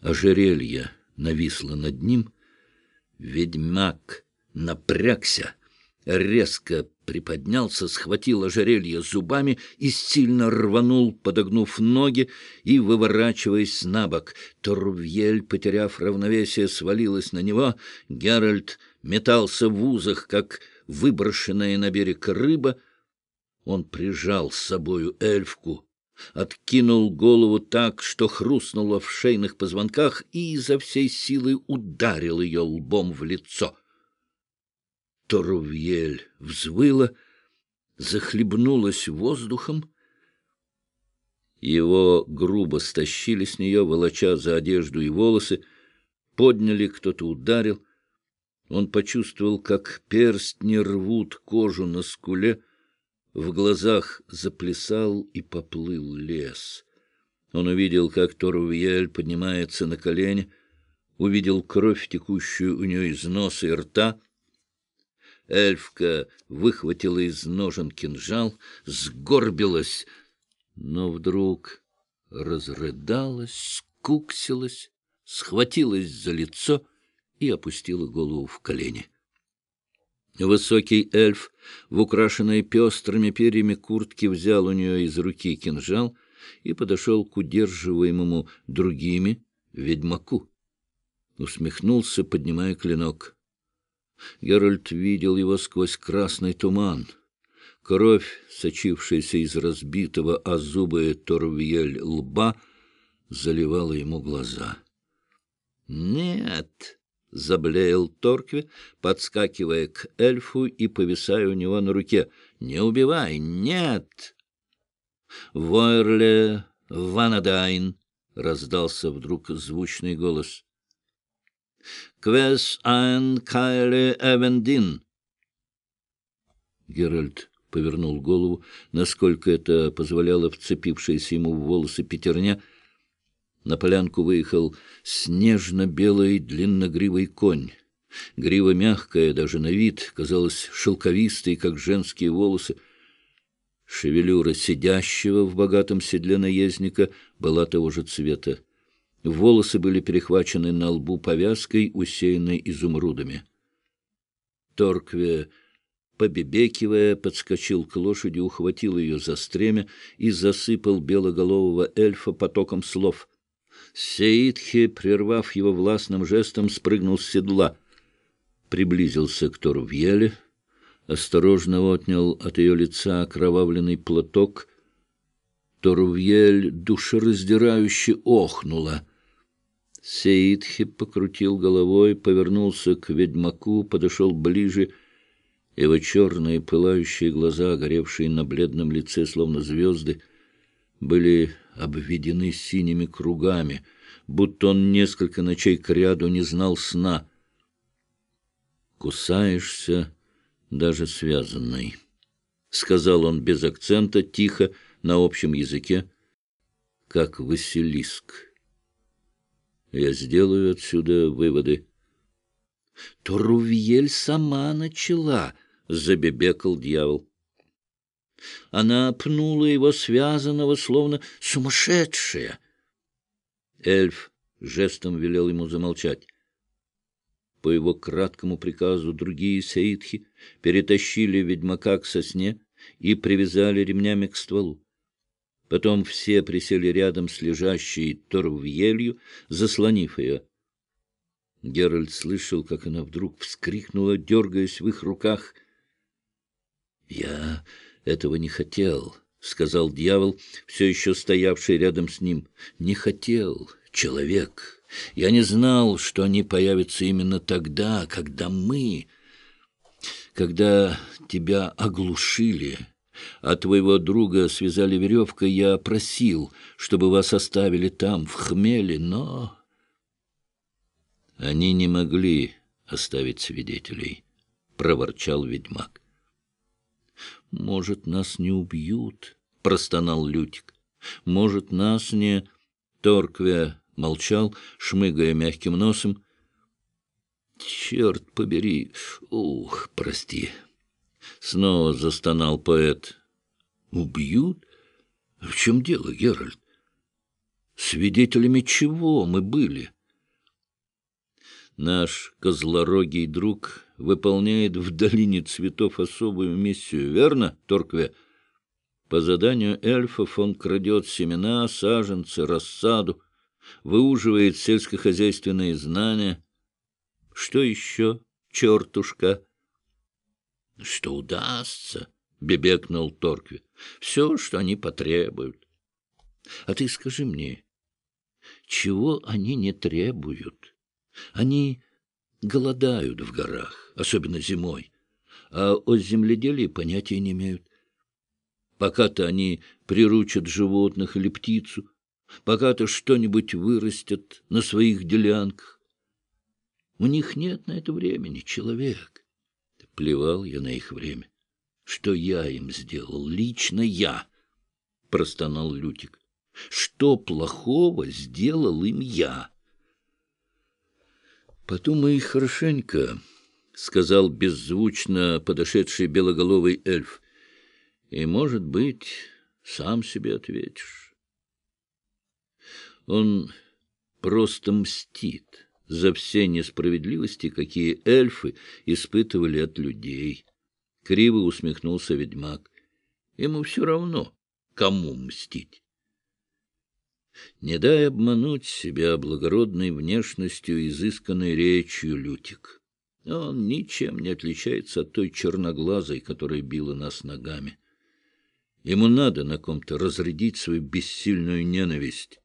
Ожерелье нависло над ним. Ведьмак напрягся, резко приподнялся, схватил ожерелье зубами и сильно рванул, подогнув ноги и выворачиваясь на бок. Торвьель, потеряв равновесие, свалилась на него. Геральт метался в узах, как выброшенная на берег рыба. Он прижал с собою эльфку, откинул голову так, что хрустнуло в шейных позвонках, и изо всей силы ударил ее лбом в лицо. Торувьель взвыла, захлебнулась воздухом. Его грубо стащили с нее, волоча за одежду и волосы, подняли, кто-то ударил. Он почувствовал, как перстни рвут кожу на скуле, в глазах заплясал и поплыл лес. Он увидел, как Торувьель поднимается на колени, увидел кровь, текущую у нее из носа и рта. Эльфка выхватила из ножен кинжал, сгорбилась, но вдруг разрыдалась, скуксилась, схватилась за лицо и опустила голову в колени. Высокий эльф в украшенной пестрыми перьями куртки взял у нее из руки кинжал и подошел к удерживаемому другими ведьмаку. Усмехнулся, поднимая клинок. Геральт видел его сквозь красный туман. Кровь, сочившаяся из разбитого о зубы Торвьель лба, заливала ему глаза. «Нет!» — заблеял Торкви, подскакивая к эльфу и повисая у него на руке. — Не убивай! Нет! — Войрле Ванадайн! — раздался вдруг звучный голос. — Квес айн кайле эвендин! Геральт повернул голову, насколько это позволяло вцепившаяся ему в волосы пятерня — на полянку выехал снежно-белый длинногривый конь. Грива мягкая, даже на вид, казалась шелковистой, как женские волосы. Шевелюра сидящего в богатом седле наездника была того же цвета. Волосы были перехвачены на лбу повязкой, усеянной изумрудами. Торкве, побебекивая, подскочил к лошади, ухватил ее за стремя и засыпал белоголового эльфа потоком слов — Сеидхи, прервав его властным жестом, спрыгнул с седла, приблизился к Торвьеле, осторожно отнял от ее лица окровавленный платок. Торвьель душераздирающе охнула. Сеидхи покрутил головой, повернулся к ведьмаку, подошел ближе. Его черные пылающие глаза, горевшие на бледном лице, словно звезды, были обведены синими кругами, будто он несколько ночей кряду не знал сна. «Кусаешься, даже связанный», — сказал он без акцента, тихо, на общем языке, как Василиск. «Я сделаю отсюда выводы». «Турувьель сама начала», — забебекал дьявол. Она пнула его связанного, словно сумасшедшая. Эльф жестом велел ему замолчать. По его краткому приказу другие саидхи перетащили ведьмака к сосне и привязали ремнями к стволу. Потом все присели рядом с лежащей торвьелью, заслонив ее. Геральт слышал, как она вдруг вскрикнула, дергаясь в их руках. — Я этого не хотел, — сказал дьявол, все еще стоявший рядом с ним. — Не хотел, человек. Я не знал, что они появятся именно тогда, когда мы... Когда тебя оглушили, а твоего друга связали веревкой, я просил, чтобы вас оставили там, в хмеле, но... Они не могли оставить свидетелей, — проворчал ведьмак. — Может, нас не убьют, — простонал Лютик. — Может, нас не... Торквя молчал, шмыгая мягким носом. — Черт побери! Ух, прости! Снова застонал поэт. — Убьют? В чем дело, Геральт? Свидетелями чего мы были? Наш козлорогий друг выполняет в долине цветов особую миссию, верно, Торкве? По заданию эльфов он крадет семена, саженцы, рассаду, выуживает сельскохозяйственные знания. Что еще, чертушка? — Что удастся, — бебекнул Торкви. — Все, что они потребуют. А ты скажи мне, чего они не требуют? Они голодают в горах, особенно зимой, а о земледелии понятия не имеют. Пока-то они приручат животных или птицу, пока-то что-нибудь вырастет на своих делянках. У них нет на это времени, человек. Плевал я на их время. Что я им сделал? Лично я, — простонал Лютик. Что плохого сделал им я? Подумай хорошенько, — сказал беззвучно подошедший белоголовый эльф. И, может быть, сам себе ответишь. Он просто мстит за все несправедливости, какие эльфы испытывали от людей. Криво усмехнулся ведьмак. Ему все равно, кому мстить. Не дай обмануть себя благородной внешностью и изысканной речью, Лютик. Он ничем не отличается от той черноглазой, которая била нас ногами. Ему надо на ком-то разрядить свою бессильную ненависть.